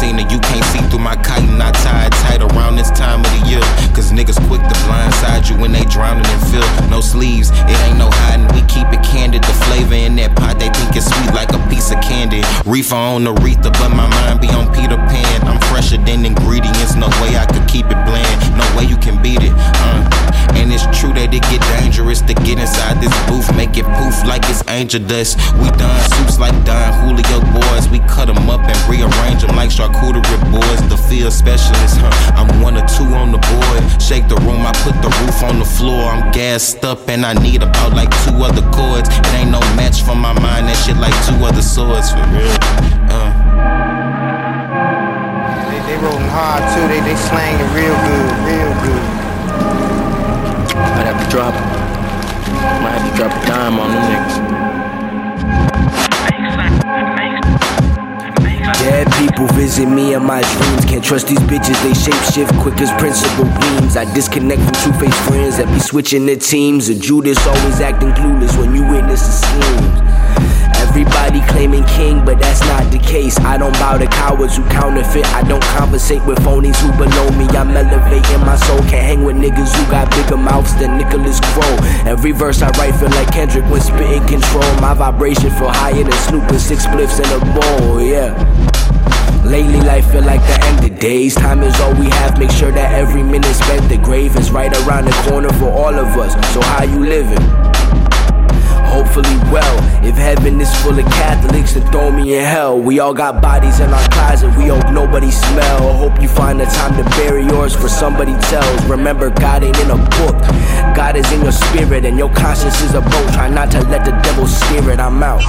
seen it. You can't see through my and I tie tight around this time of the year. Cause niggas quick to blindside you when they drowning in filth. No sleeves, it ain't no hiding. We keep it candid. The flavor in that pot, they think it's sweet like a piece of candy. Reefer on Aretha, but my mind be on Peter Pan. I'm fresher than ingredients. No way I could keep dangerous to get inside this booth. Make it poof like it's angel dust. We done suits like Don Julio boys. We cut them up and rearrange them like charcuterie boys. The field specialist, huh? I'm one or two on the board. Shake the room, I put the roof on the floor. I'm gassed up and I need about like two other chords. It ain't no match for my mind. That shit like two other swords for real. Uh. They, they rolling hard too. They they slanging real good, real good. Might have to drop. Drop a dime on them niggas. Dead people visit me in my dreams. Can't trust these bitches, they shape shift quick as principal beams. I disconnect from two faced friends that be switching their teams. A Judas always acting clueless when you witness the schemes. Everybody not the case. I don't bow to cowards who counterfeit. I don't conversate with phonies who below me. I'm elevating my soul. Can't hang with niggas who got bigger mouths than Nicholas Crow. Every verse I write feel like Kendrick when spitting control. My vibration feel higher than Snoop with six spliffs in a bowl. Yeah. Lately, life feel like the end of days. Time is all we have. Make sure that every minute spent the grave is right around the corner for all of us. So how you living? Hopefully well. If heaven full of Catholics, then throw me in hell. We all got bodies in our closet. We hope nobody smell. Hope you find the time to bury yours for somebody tells. Remember, God ain't in a book. God is in your spirit, and your conscience is a boat. Try not to let the devil steer it. I'm out.